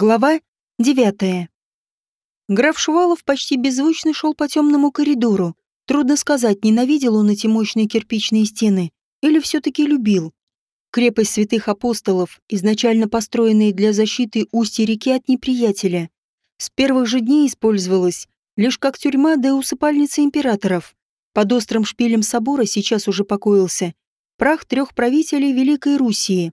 Глава девятая. Граф Шувалов почти беззвучно шел по темному коридору. Трудно сказать, ненавидел он эти мощные кирпичные стены или все-таки любил. Крепость святых апостолов, изначально построенная для защиты устья реки от неприятеля, с первых же дней использовалась лишь как тюрьма да усыпальница императоров. Под острым шпилем собора сейчас уже покоился прах трех правителей Великой Руси.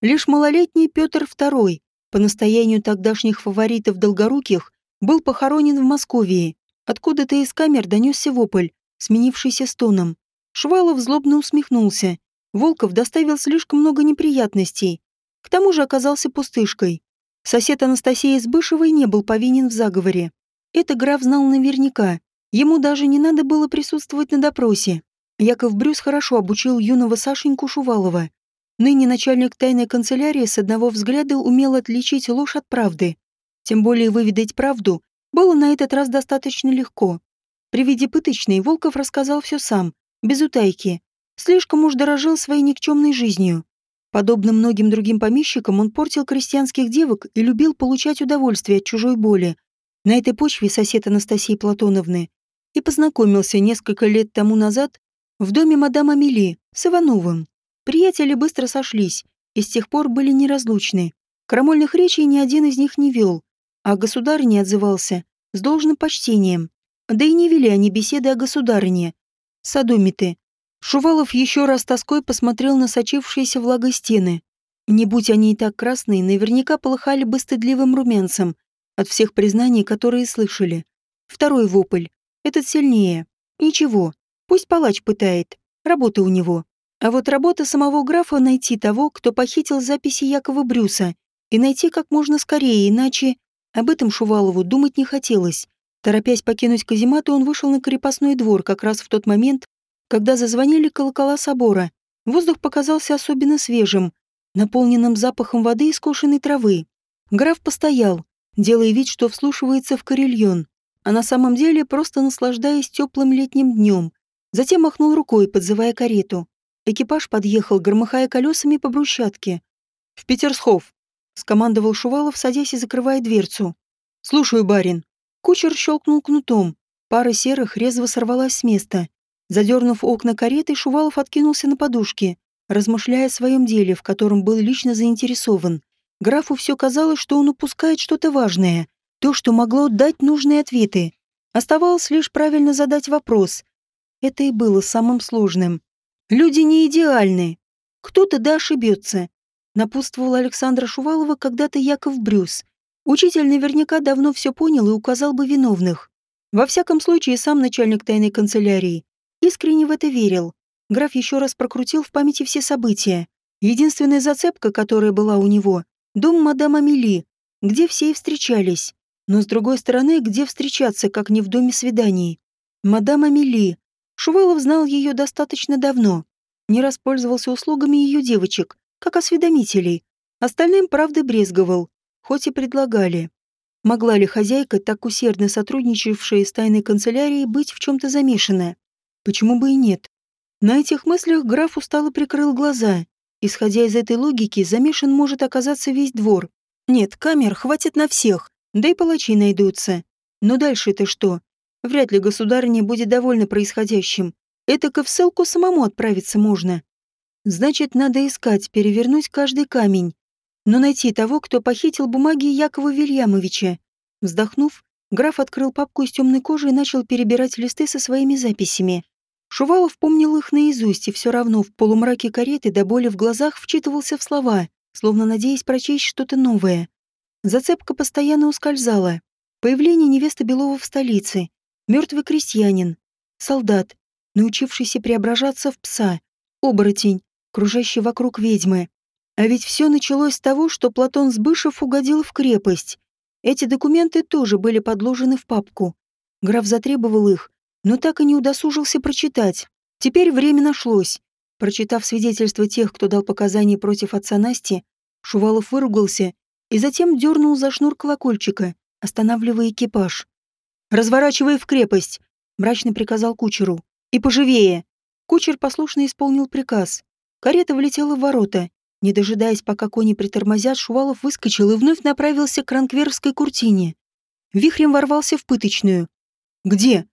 Лишь малолетний Петр II по настоянию тогдашних фаворитов Долгоруких, был похоронен в Москве. Откуда-то из камер донесся вопль, сменившийся стоном. Швалов злобно усмехнулся. Волков доставил слишком много неприятностей. К тому же оказался пустышкой. Сосед Анастасии Избышевой не был повинен в заговоре. Это граф знал наверняка. Ему даже не надо было присутствовать на допросе. Яков Брюс хорошо обучил юного Сашеньку Шувалова. Ныне начальник тайной канцелярии с одного взгляда умел отличить ложь от правды. Тем более выведать правду было на этот раз достаточно легко. При виде пыточной Волков рассказал все сам, без утайки. Слишком уж дорожил своей никчемной жизнью. Подобно многим другим помещикам, он портил крестьянских девок и любил получать удовольствие от чужой боли. На этой почве сосед Анастасии Платоновны и познакомился несколько лет тому назад в доме мадам Амели с Ивановым. Приятели быстро сошлись и с тех пор были неразлучны. Крамольных речей ни один из них не вел, а государь отзывался с должным почтением. Да и не вели они беседы о государине. Садомиты. Шувалов еще раз тоской посмотрел на сочившиеся влагой стены. Не будь они и так красные, наверняка полыхали бы стыдливым румянцем от всех признаний, которые слышали. Второй вопль. Этот сильнее. Ничего. Пусть палач пытает. Работа у него. А вот работа самого графа найти того, кто похитил записи Якова Брюса, и найти как можно скорее, иначе об этом Шувалову думать не хотелось. Торопясь покинуть казематы, он вышел на крепостной двор как раз в тот момент, когда зазвонили колокола собора. Воздух показался особенно свежим, наполненным запахом воды и скошенной травы. Граф постоял, делая вид, что вслушивается в карельон, а на самом деле просто наслаждаясь теплым летним днем. Затем махнул рукой, подзывая карету. Экипаж подъехал, громыхая колесами по брусчатке. «В Петерсхов!» — скомандовал Шувалов, садясь и закрывая дверцу. «Слушаю, барин». Кучер щелкнул кнутом. Пара серых резво сорвалась с места. Задернув окна кареты, Шувалов откинулся на подушке, размышляя о своем деле, в котором был лично заинтересован. Графу все казалось, что он упускает что-то важное, то, что могло дать нужные ответы. Оставалось лишь правильно задать вопрос. Это и было самым сложным. Люди не идеальны. Кто-то да ошибется. Напутствовал Александра Шувалова когда-то Яков Брюс. Учитель наверняка давно все понял и указал бы виновных. Во всяком случае, сам начальник тайной канцелярии искренне в это верил. Граф еще раз прокрутил в памяти все события. Единственная зацепка, которая была у него — дом мадам Амели, где все и встречались. Но с другой стороны, где встречаться, как не в доме свиданий? Мадам Амели, Шувалов знал ее достаточно давно, не распользовался услугами ее девочек, как осведомителей. Остальным, правда, брезговал, хоть и предлагали. Могла ли хозяйка, так усердно сотрудничавшая с тайной канцелярией, быть в чем-то замешана? Почему бы и нет? На этих мыслях граф устало прикрыл глаза. Исходя из этой логики, замешан может оказаться весь двор. Нет, камер хватит на всех, да и палачи найдутся. Но дальше-то что? Вряд ли государыня будет довольна происходящим. Это-ка в ссылку самому отправиться можно. Значит, надо искать, перевернуть каждый камень. Но найти того, кто похитил бумаги Якова Вильямовича. Вздохнув, граф открыл папку из темной кожи и начал перебирать листы со своими записями. Шувалов помнил их наизусть и все равно в полумраке кареты до боли в глазах вчитывался в слова, словно надеясь прочесть что-то новое. Зацепка постоянно ускользала. Появление невесты Белова в столице, Мертвый крестьянин, солдат, научившийся преображаться в пса, оборотень, кружащий вокруг ведьмы. А ведь все началось с того, что Платон Сбышев угодил в крепость. Эти документы тоже были подложены в папку. Граф затребовал их, но так и не удосужился прочитать. Теперь время нашлось. Прочитав свидетельства тех, кто дал показания против отца Насти, Шувалов выругался и затем дернул за шнур колокольчика, останавливая экипаж. «Разворачивай в крепость», — мрачно приказал кучеру. «И поживее». Кучер послушно исполнил приказ. Карета влетела в ворота. Не дожидаясь, пока кони притормозят, Шувалов выскочил и вновь направился к ранкверовской куртине. Вихрем ворвался в пыточную. «Где?»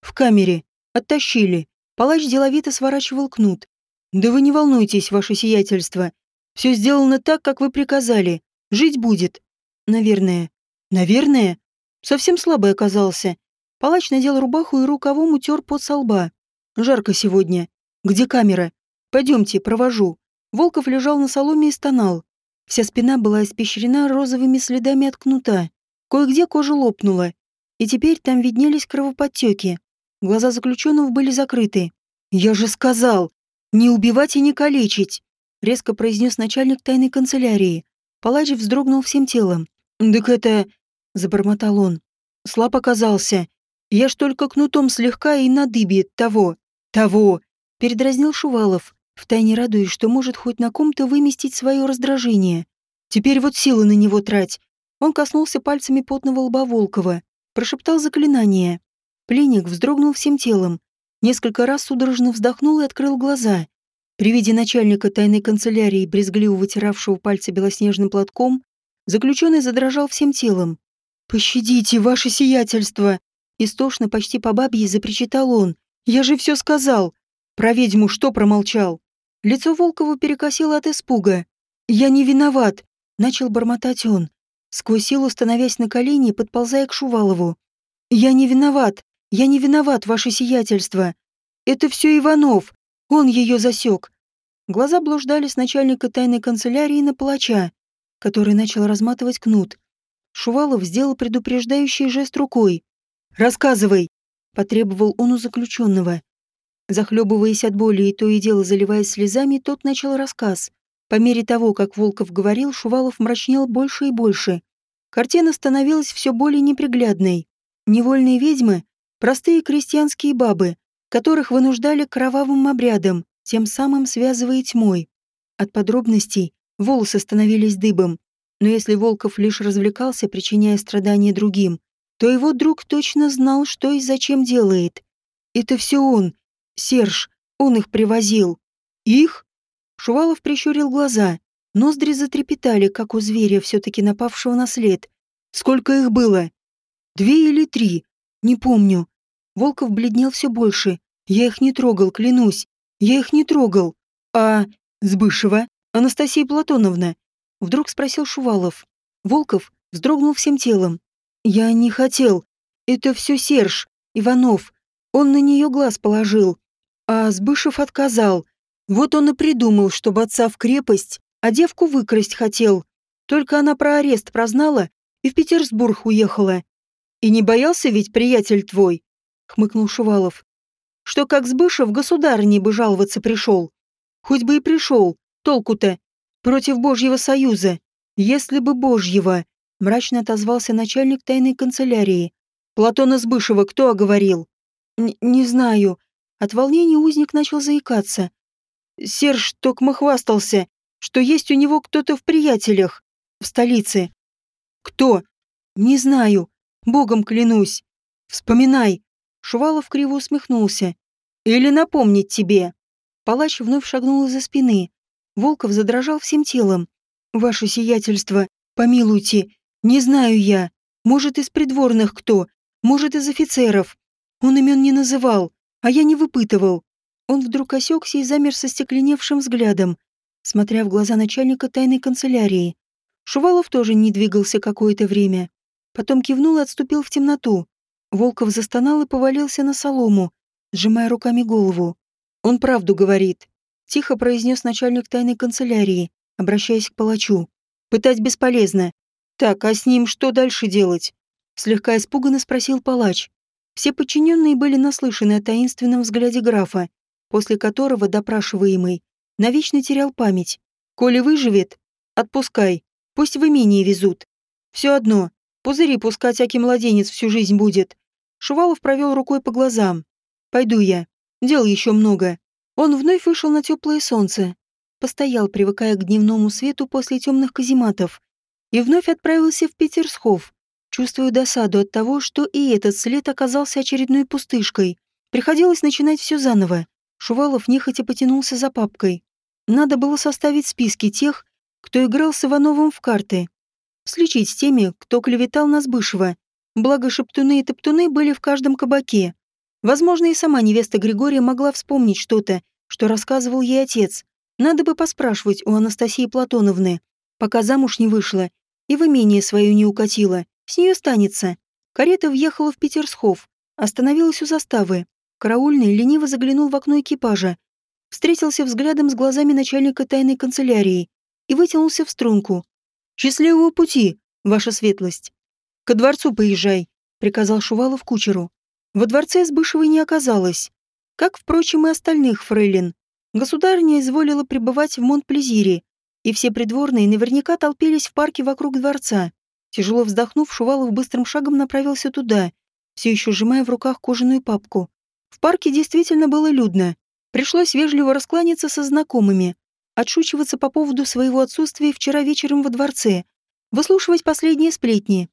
«В камере. Оттащили». Палач деловито сворачивал кнут. «Да вы не волнуйтесь, ваше сиятельство. Все сделано так, как вы приказали. Жить будет. Наверное. Наверное?» Совсем слабый оказался. Палач надел рубаху и рукавом утер под со лба. «Жарко сегодня. Где камера? Пойдемте, провожу». Волков лежал на соломе и стонал. Вся спина была испещрена розовыми следами от кнута. Кое-где кожа лопнула, и теперь там виднелись кровоподтеки. Глаза заключенного были закрыты. «Я же сказал! Не убивать и не калечить!» резко произнес начальник тайной канцелярии. Палач вздрогнул всем телом. «Так это...» — забормотал он. «Слаб оказался. Я ж только кнутом слегка и на дыбе того. Того!» — передразнил Шувалов втайне радуясь, что может хоть на ком-то выместить свое раздражение. Теперь вот силы на него трать. Он коснулся пальцами потного лба Волкова, прошептал заклинание. Пленник вздрогнул всем телом, несколько раз судорожно вздохнул и открыл глаза. При виде начальника тайной канцелярии, брезгливо вытиравшего пальцы белоснежным платком, заключенный задрожал всем телом. «Пощадите, ваше сиятельство!» Истошно, почти по бабье, запричитал он. «Я же все сказал! Про ведьму что промолчал?» Лицо Волкова перекосило от испуга. «Я не виноват», — начал бормотать он, сквозь силу становясь на колени, подползая к Шувалову. «Я не виноват, я не виноват, ваше сиятельство. Это все Иванов, он ее засек». Глаза блуждали с начальника тайной канцелярии на палача, который начал разматывать кнут. Шувалов сделал предупреждающий жест рукой. «Рассказывай!» — потребовал он у заключенного. Захлебываясь от боли и то и дело заливаясь слезами, тот начал рассказ. По мере того, как Волков говорил, Шувалов мрачнел больше и больше. Картина становилась все более неприглядной. Невольные ведьмы — простые крестьянские бабы, которых вынуждали кровавым обрядом, тем самым связывая тьмой. От подробностей волосы становились дыбом. Но если Волков лишь развлекался, причиняя страдания другим, то его друг точно знал, что и зачем делает. Это все он, Серж, он их привозил. Их? Шувалов прищурил глаза. Ноздри затрепетали, как у зверя, все-таки напавшего на след. Сколько их было? Две или три? Не помню. Волков бледнел все больше. Я их не трогал, клянусь. Я их не трогал. А Сбышева? Анастасия Платоновна? Вдруг спросил Шувалов. Волков вздрогнул всем телом. Я не хотел. Это все Серж, Иванов. Он на нее глаз положил. А Сбышев отказал. Вот он и придумал, чтобы отца в крепость, а девку выкрасть хотел. Только она про арест прознала и в Петербург уехала. И не боялся ведь приятель твой, хмыкнул Шувалов. Что как Сбышев государыней бы жаловаться пришел. Хоть бы и пришел, толку-то, против Божьего союза. Если бы Божьего, мрачно отозвался начальник тайной канцелярии. Платона Сбышева кто оговорил? Не знаю, от волнения узник начал заикаться. Серж токмо хвастался, что есть у него кто-то в приятелях, в столице. Кто? Не знаю. Богом клянусь. Вспоминай. Шувалов криво усмехнулся. Или напомнить тебе. Палач вновь шагнул из-за спины. Волков задрожал всем телом. Ваше сиятельство, помилуйте, не знаю я. Может, из придворных кто, может, из офицеров. Он имен не называл а я не выпытывал. Он вдруг осекся и замер со стекленевшим взглядом, смотря в глаза начальника тайной канцелярии. Шувалов тоже не двигался какое-то время. Потом кивнул и отступил в темноту. Волков застонал и повалился на солому, сжимая руками голову. «Он правду говорит», — тихо произнес начальник тайной канцелярии, обращаясь к палачу. «Пытать бесполезно. Так, а с ним что дальше делать?» Слегка испуганно спросил палач. Все подчиненные были наслышаны о таинственном взгляде графа, после которого допрашиваемый навечно терял память. «Коли выживет, отпускай, пусть в имение везут. Все одно, пузыри пускать, аки младенец всю жизнь будет». Шувалов провел рукой по глазам. «Пойду я. Дел еще много». Он вновь вышел на теплое солнце, постоял, привыкая к дневному свету после темных казематов, и вновь отправился в Петерсхов, Чувствую досаду от того, что и этот след оказался очередной пустышкой. Приходилось начинать все заново. Шувалов нехотя потянулся за папкой. Надо было составить списки тех, кто играл с Ивановым в карты. Слечить с теми, кто клеветал на Сбышева. Благо шептуны и топтуны были в каждом кабаке. Возможно, и сама невеста Григория могла вспомнить что-то, что рассказывал ей отец. Надо бы поспрашивать у Анастасии Платоновны, пока замуж не вышла и в имение свое не укатила. С нее станется. Карета въехала в Петерсхов, остановилась у заставы. Караульный лениво заглянул в окно экипажа, встретился взглядом с глазами начальника тайной канцелярии и вытянулся в струнку. «Счастливого пути, ваша светлость!» «Ко дворцу поезжай», — приказал Шувалов кучеру. Во дворце Сбышевой не оказалось, как, впрочем, и остальных фрейлин. Государыня изволила пребывать в Монт-Плезире, и все придворные наверняка толпились в парке вокруг дворца. Тяжело вздохнув, Шувалов быстрым шагом направился туда, все еще сжимая в руках кожаную папку. В парке действительно было людно. Пришлось вежливо раскланяться со знакомыми, отшучиваться по поводу своего отсутствия вчера вечером во дворце, выслушивать последние сплетни.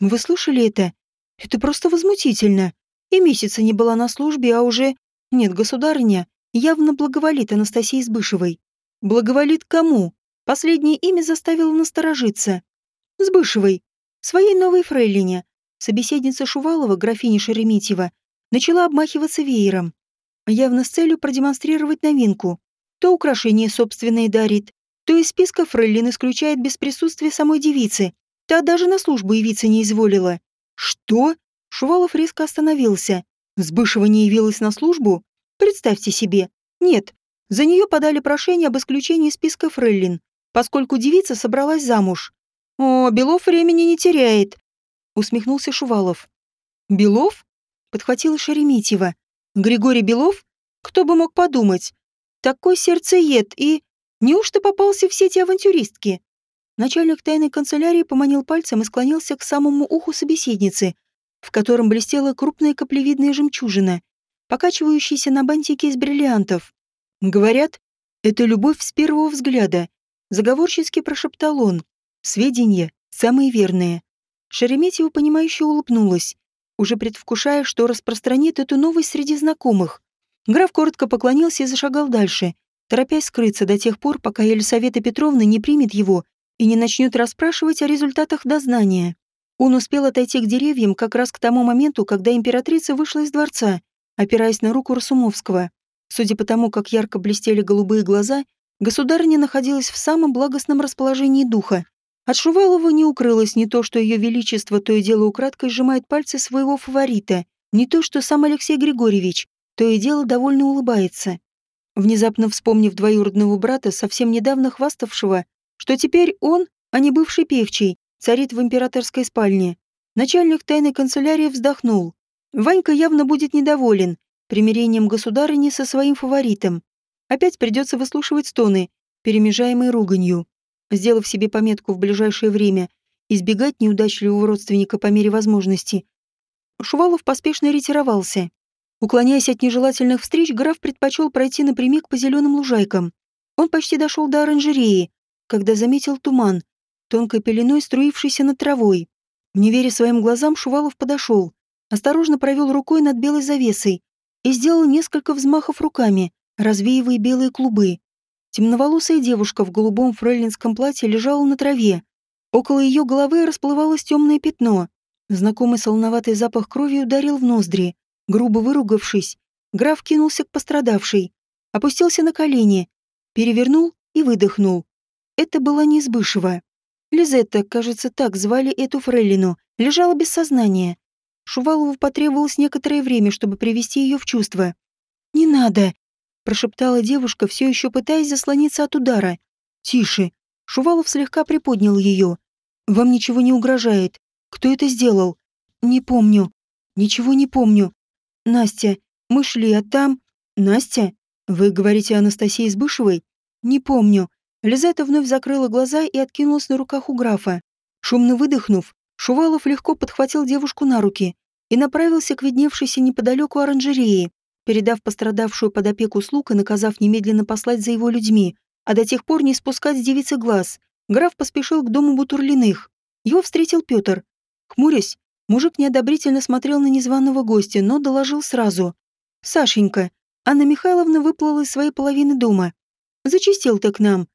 Вы слышали это? Это просто возмутительно. И месяца не была на службе, а уже... Нет, государыня явно благоволит Анастасии Сбышевой. Благоволит кому? Последнее имя заставило насторожиться. Сбышевой. Своей новой фрейлине. Собеседница Шувалова, графиня Шереметьева, начала обмахиваться веером. Явно с целью продемонстрировать новинку. То украшение собственное дарит, то из списка фрейлин исключает без присутствия самой девицы. Та даже на службу явиться не изволила. Что? Шувалов резко остановился. Сбышева не явилась на службу? Представьте себе. Нет. За нее подали прошение об исключении списка фрейлин, поскольку девица собралась замуж. О, Белов времени не теряет. Усмехнулся Шувалов. Белов? Подхватила Шереметьева. Григорий Белов? Кто бы мог подумать? Такой сердцеед и... Неужто попался в сети авантюристки? Начальник тайной канцелярии поманил пальцем и склонился к самому уху собеседницы, в котором блестела крупная каплевидная жемчужина, покачивающаяся на бантике из бриллиантов. Говорят, это любовь с первого взгляда. Заговорчески прошептал он. Сведения самые верные. Шереметьева, понимающе улыбнулась, уже предвкушая, что распространит эту новость среди знакомых. Граф коротко поклонился и зашагал дальше, торопясь скрыться до тех пор, пока Елисавета Петровна не примет его и не начнет расспрашивать о результатах дознания. Он успел отойти к деревьям как раз к тому моменту, когда императрица вышла из дворца, опираясь на руку Расумовского. Судя по тому, как ярко блестели голубые глаза, государыня находилась в самом благостном расположении духа. От Шувалова не укрылось не то, что ее величество то и дело украдкой сжимает пальцы своего фаворита, не то, что сам Алексей Григорьевич то и дело довольно улыбается. Внезапно вспомнив двоюродного брата, совсем недавно хваставшего, что теперь он, а не бывший певчий, царит в императорской спальне. Начальник тайной канцелярии вздохнул. Ванька явно будет недоволен примирением государыни со своим фаворитом. Опять придется выслушивать стоны, перемежаемые руганью. Сделав себе пометку в ближайшее время избегать неудачливого родственника по мере возможности, Шувалов поспешно ретировался. Уклоняясь от нежелательных встреч, граф предпочел пройти напрямик по зеленым лужайкам. Он почти дошел до оранжереи, когда заметил туман, тонкой пеленой струившийся над травой. Не веря своим глазам, Шувалов подошел, осторожно провел рукой над белой завесой и сделал несколько взмахов руками, развеивая белые клубы. Темноволосая девушка в голубом фрейлинском платье лежала на траве. Около ее головы расплывалось темное пятно. Знакомый солоноватый запах крови ударил в ноздри. Грубо выругавшись, граф кинулся к пострадавшей, опустился на колени, перевернул и выдохнул. Это была не Избышева. Лизетта, кажется, так звали эту фрейлину, лежала без сознания. Шувалову потребовалось некоторое время, чтобы привести ее в чувство. «Не надо!» – прошептала девушка, все еще пытаясь заслониться от удара. «Тише!» Шувалов слегка приподнял ее. «Вам ничего не угрожает. Кто это сделал?» «Не помню. Ничего не помню. Настя, мы шли, а там...» «Настя? Вы говорите о Анастасии Избышевой?» «Не помню. Лизета вновь закрыла глаза и откинулась на руках у графа. Шумно выдохнув, Шувалов легко подхватил девушку на руки и направился к видневшейся неподалеку оранжереи, передав пострадавшую под опеку слуг и наказав немедленно послать за его людьми, а до тех пор не спускать с девицы глаз. Граф поспешил к дому Бутурлиных. Его встретил Петр. Хмурясь, мужик неодобрительно смотрел на незваного гостя, но доложил сразу. «Сашенька, Анна Михайловна выплыла из своей половины дома. Зачистил ты к нам.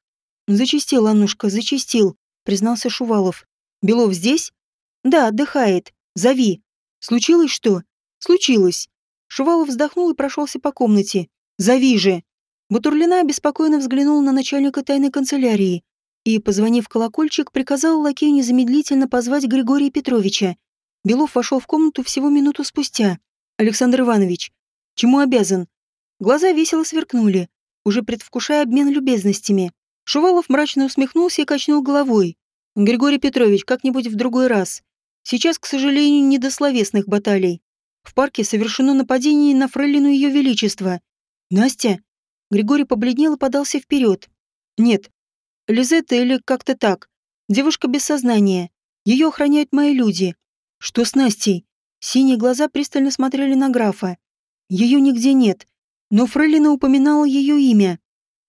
Зачистил, Аннушка, зачистил, признался Шувалов. Белов здесь? Да, отдыхает. Зови. Случилось что? Случилось. Шувалов вздохнул и прошелся по комнате. Зови же. Бутурлина обеспокоенно взглянул на начальника тайной канцелярии и, позвонив в колокольчик, приказал лакею незамедлительно позвать Григория Петровича. Белов вошел в комнату всего минуту спустя. «Александр Иванович, чему обязан?» Глаза весело сверкнули, уже предвкушая обмен любезностями. Шувалов мрачно усмехнулся и качнул головой. «Григорий Петрович, как-нибудь в другой раз. Сейчас, к сожалению, не до словесных баталий. В парке совершено нападение на фрейлину Ее Величества. Настя?» Григорий побледнел и подался вперед. «Нет. Лизетта или как-то так. Девушка без сознания. Ее охраняют мои люди. Что с Настей?» Синие глаза пристально смотрели на графа. Ее нигде нет но Фрейлина упоминала ее имя.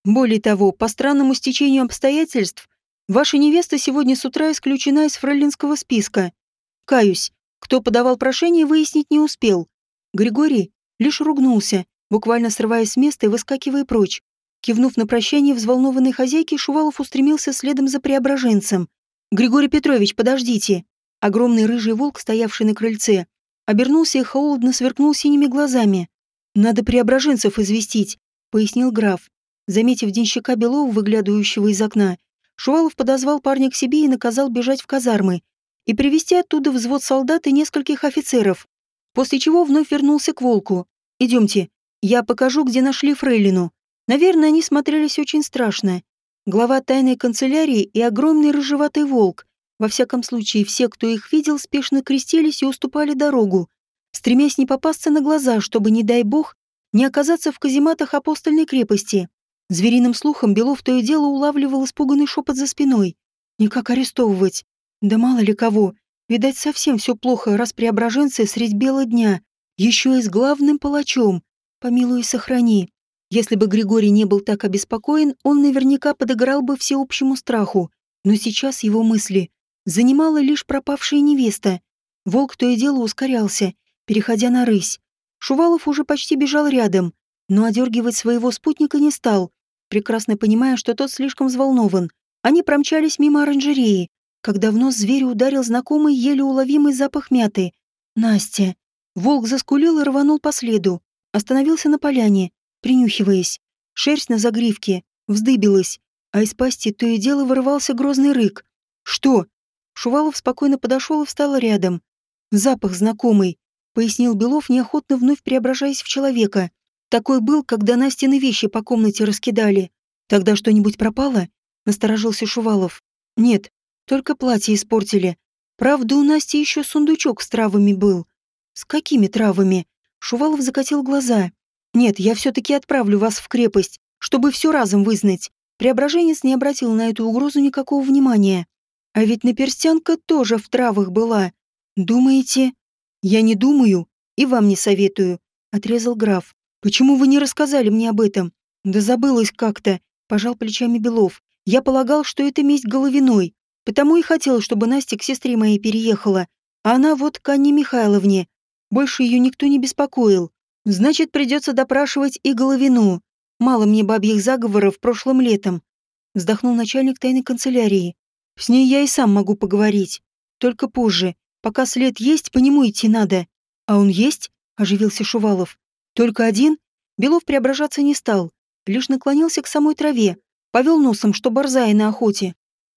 Более того, по странному стечению обстоятельств, ваша невеста сегодня с утра исключена из фрейлинского списка. Каюсь, кто подавал прошение, выяснить не успел. Григорий лишь ругнулся, буквально срываясь с места и выскакивая прочь. Кивнув на прощание взволнованной хозяйки, Шувалов устремился следом за преображенцем. «Григорий Петрович, подождите!» Огромный рыжий волк, стоявший на крыльце, обернулся и холодно сверкнул синими глазами. «Надо преображенцев известить», — пояснил граф. Заметив денщика Белова, выглядывающего из окна, Шувалов подозвал парня к себе и наказал бежать в казармы и привести оттуда взвод солдат и нескольких офицеров, после чего вновь вернулся к волку. «Идемте, я покажу, где нашли фрейлину». Наверное, они смотрелись очень страшно. Глава тайной канцелярии и огромный рыжеватый волк. Во всяком случае, все, кто их видел, спешно крестились и уступали дорогу, стремясь не попасться на глаза, чтобы, не дай бог, не оказаться в казематах апостольной крепости. Звериным слухом Белов то и дело улавливал испуганный шепот за спиной. Никак арестовывать. Да мало ли кого. Видать, совсем все плохо, раз преображенцы средь бела дня. Еще и с главным палачом. Помилуй и сохрани. Если бы Григорий не был так обеспокоен, он наверняка подыграл бы всеобщему страху. Но сейчас его мысли занимала лишь пропавшая невеста. Волк то и дело ускорялся, переходя на рысь. Шувалов уже почти бежал рядом, но одергивать своего спутника не стал, прекрасно понимая, что тот слишком взволнован. Они промчались мимо оранжереи, когда в нос зверю ударил знакомый еле уловимый запах мяты. «Настя!» Волк заскулил и рванул по следу. Остановился на поляне, принюхиваясь. Шерсть на загривке вздыбилась, а из пасти то и дело вырывался грозный рык. «Что?» Шувалов спокойно подошел и встал рядом. Запах знакомый, пояснил Белов, неохотно вновь преображаясь в человека. Такой был, когда Настины вещи по комнате раскидали. Тогда что-нибудь пропало? Насторожился Шувалов. Нет, только платье испортили. Правда, у Насти еще сундучок с травами был. С какими травами? Шувалов закатил глаза. Нет, я все-таки отправлю вас в крепость, чтобы все разом вызнать. Преображенец не обратил на эту угрозу никакого внимания. А ведь наперстянка тоже в травах была. Думаете? «Я не думаю и вам не советую», — отрезал граф. «Почему вы не рассказали мне об этом?» «Да забылось как-то», — пожал плечами Белов. «Я полагал, что это месть Головиной, потому и хотел, чтобы Настя к сестре моей переехала, а она вот к Анне Михайловне. Больше ее никто не беспокоил. Значит, придется допрашивать и Головину. Мало мне бабьих заговоров прошлым летом», — вздохнул начальник тайной канцелярии. «С ней я и сам могу поговорить. Только позже, Пока след есть, по нему идти надо. А он есть? Оживился Шувалов. Только один? Белов преображаться не стал. Лишь наклонился к самой траве. Повел носом, что борзая на охоте.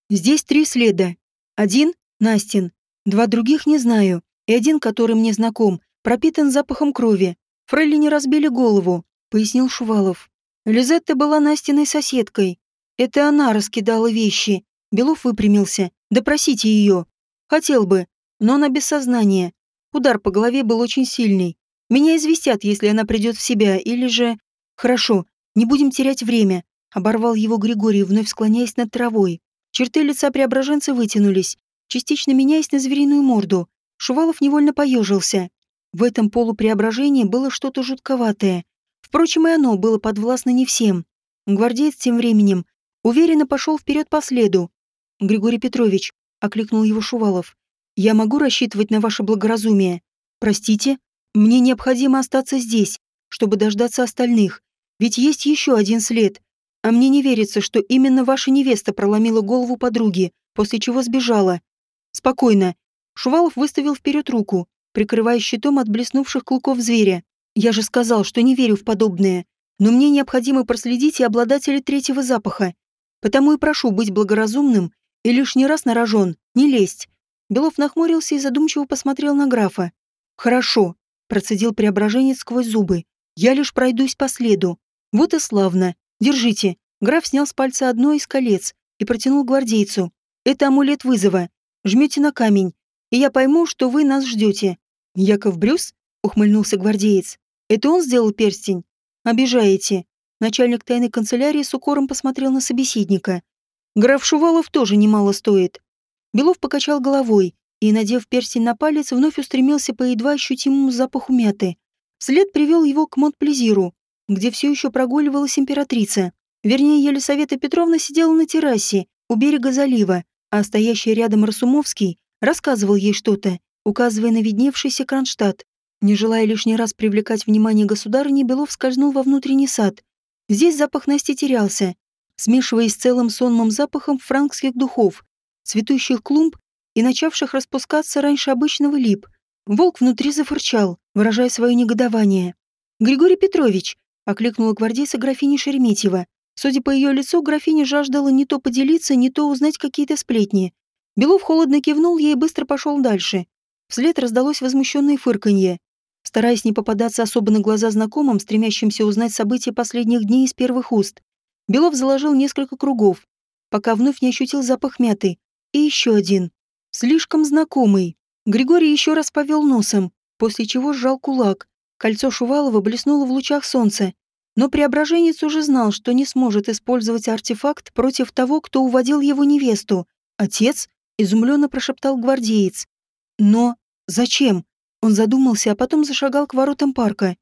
Здесь три следа. Один — Настин. Два других не знаю. И один, который мне знаком, пропитан запахом крови. Фрейли не разбили голову, пояснил Шувалов. Лизетта была Настиной соседкой. Это она раскидала вещи. Белов выпрямился. Допросите ее. Хотел бы, но она без сознания. Удар по голове был очень сильный. Меня известят, если она придет в себя, или же... Хорошо, не будем терять время. Оборвал его Григорий, вновь склоняясь над травой. Черты лица преображенца вытянулись, частично меняясь на звериную морду. Шувалов невольно поежился. В этом полупреображении было что-то жутковатое. Впрочем, и оно было подвластно не всем. Гвардеец тем временем уверенно пошел вперед по следу. «Григорий Петрович», — окликнул его Шувалов, я могу рассчитывать на ваше благоразумие? Простите, мне необходимо остаться здесь, чтобы дождаться остальных, ведь есть еще один след. А мне не верится, что именно ваша невеста проломила голову подруги, после чего сбежала. Спокойно. Шувалов выставил вперед руку, прикрывая щитом от блеснувших клыков зверя. Я же сказал, что не верю в подобное. Но мне необходимо проследить и обладателя третьего запаха. Потому и прошу быть благоразумным и лишний раз на рожон, не лезть. Белов нахмурился и задумчиво посмотрел на графа. «Хорошо», — процедил преображенец сквозь зубы. «Я лишь пройдусь по следу. Вот и славно. Держите. Граф снял с пальца одно из колец и протянул гвардейцу. Это амулет вызова. Жмете на камень, и я пойму, что вы нас ждете. Яков Брюс? Ухмыльнулся гвардеец. Это он сделал перстень? Обижаете. Начальник тайной канцелярии с укором посмотрел на собеседника. Граф Шувалов тоже немало стоит. Белов покачал головой и, надев перстень на палец, вновь устремился по едва ощутимому запаху мяты. Вслед привел его к Монтплезиру, где все еще прогуливалась императрица. Вернее, Елисавета Петровна сидела на террасе у берега залива, а стоящий рядом Расумовский рассказывал ей что-то, указывая на видневшийся Кронштадт. Не желая лишний раз привлекать внимание государыни, Белов скользнул во внутренний сад. Здесь запах Насти терялся, смешиваясь с целым сонмом запахом франкских духов, цветущих клумб и начавших распускаться раньше обычного лип. Волк внутри зафырчал, выражая свое негодование. «Григорий Петрович!» — окликнула гвардейца графиня Шереметьева. Судя по ее лицу, графиня жаждала не то поделиться, не то узнать какие-то сплетни. Белов холодно кивнул ей и быстро пошел дальше. Вслед раздалось возмущенное фырканье. Стараясь не попадаться особо на глаза знакомым, стремящимся узнать события последних дней из первых уст, Белов заложил несколько кругов, пока вновь не ощутил запах мяты. И еще один. Слишком знакомый. Григорий еще раз повел носом, после чего сжал кулак, Кольцо Шувалова блеснуло в лучах солнца, но преображенец уже знал, что не сможет использовать артефакт против того, кто уводил его невесту. «Отец?» — изумленно прошептал гвардеец. «Но зачем?» Он задумался, а потом зашагал к воротам парка.